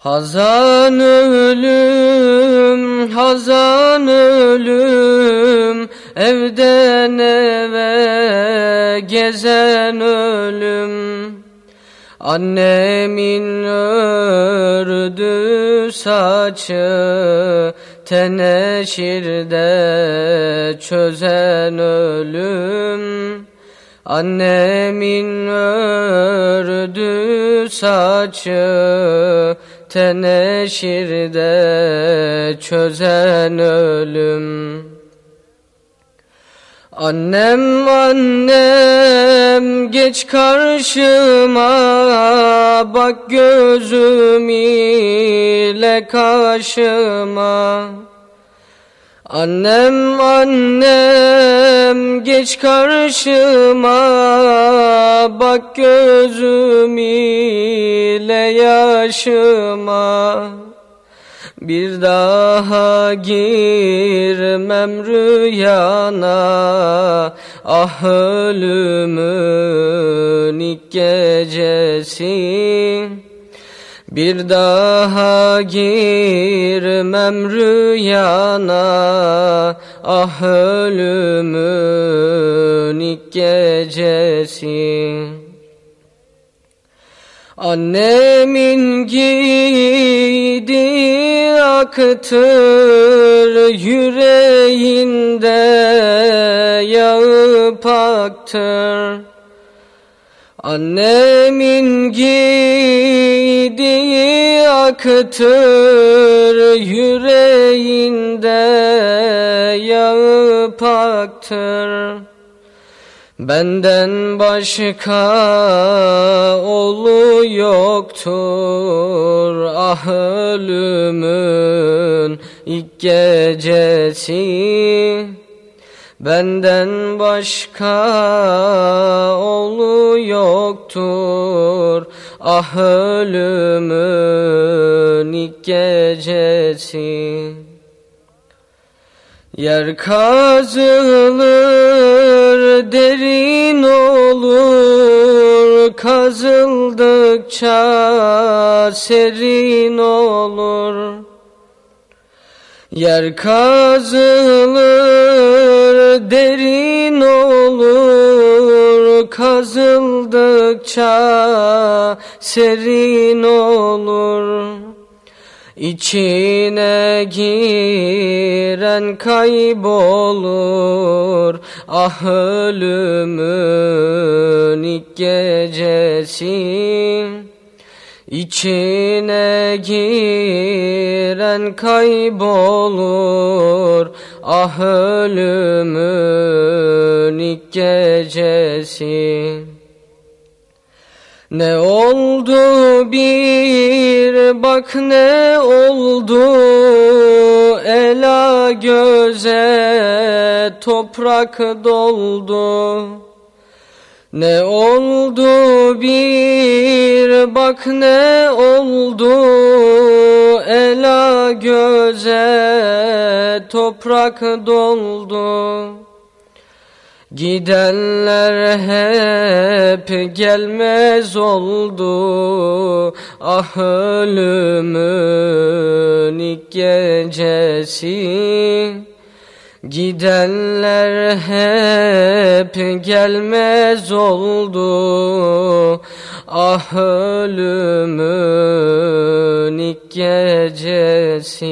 Hazan ölüm, hazan ölüm, evden eve gezen ölüm. Annemin ördü saçı, teneşirde çözen ölüm. Annemin ördü saçı, teneşirde çözen ölüm. Annem annem geç karşıma bak gözüm ile kaşıma Annem annem geç karşıma. Bak gözüm ile yaşıma. Bir daha girmem rüyana. Ah ölümün ilk gecesi bir daha girmem rüyana Ah ölümün ilk gecesi. Annemin giydiği akıtır Yüreğinde yağı paktır Annemin giydiği akıtır yüreğinde yağı paktır. Benden başka oğlu yoktur. Ah ölümün ilk gecesi. Benden başka yoktur. Ah ölümün ilk gecesi. Yer kazılır derin olur. Kazıldıkça serin olur. Yer kazılır derin Kazıldıkça serin olur. İçine giren kaybolur. Ah ölümün ilk gecesi İçine giren kaybolur. Ah ölümün ilk gecesi. Ne oldu bir bak ne oldu? Ela göze toprak doldu Ne oldu bir bak ne oldu Ela göze toprak doldu. Gidenler hep gelmez oldu Ah ölümün ilk gecesi Gidenler hep gelmez oldu. Ah ölümün ilk gecesi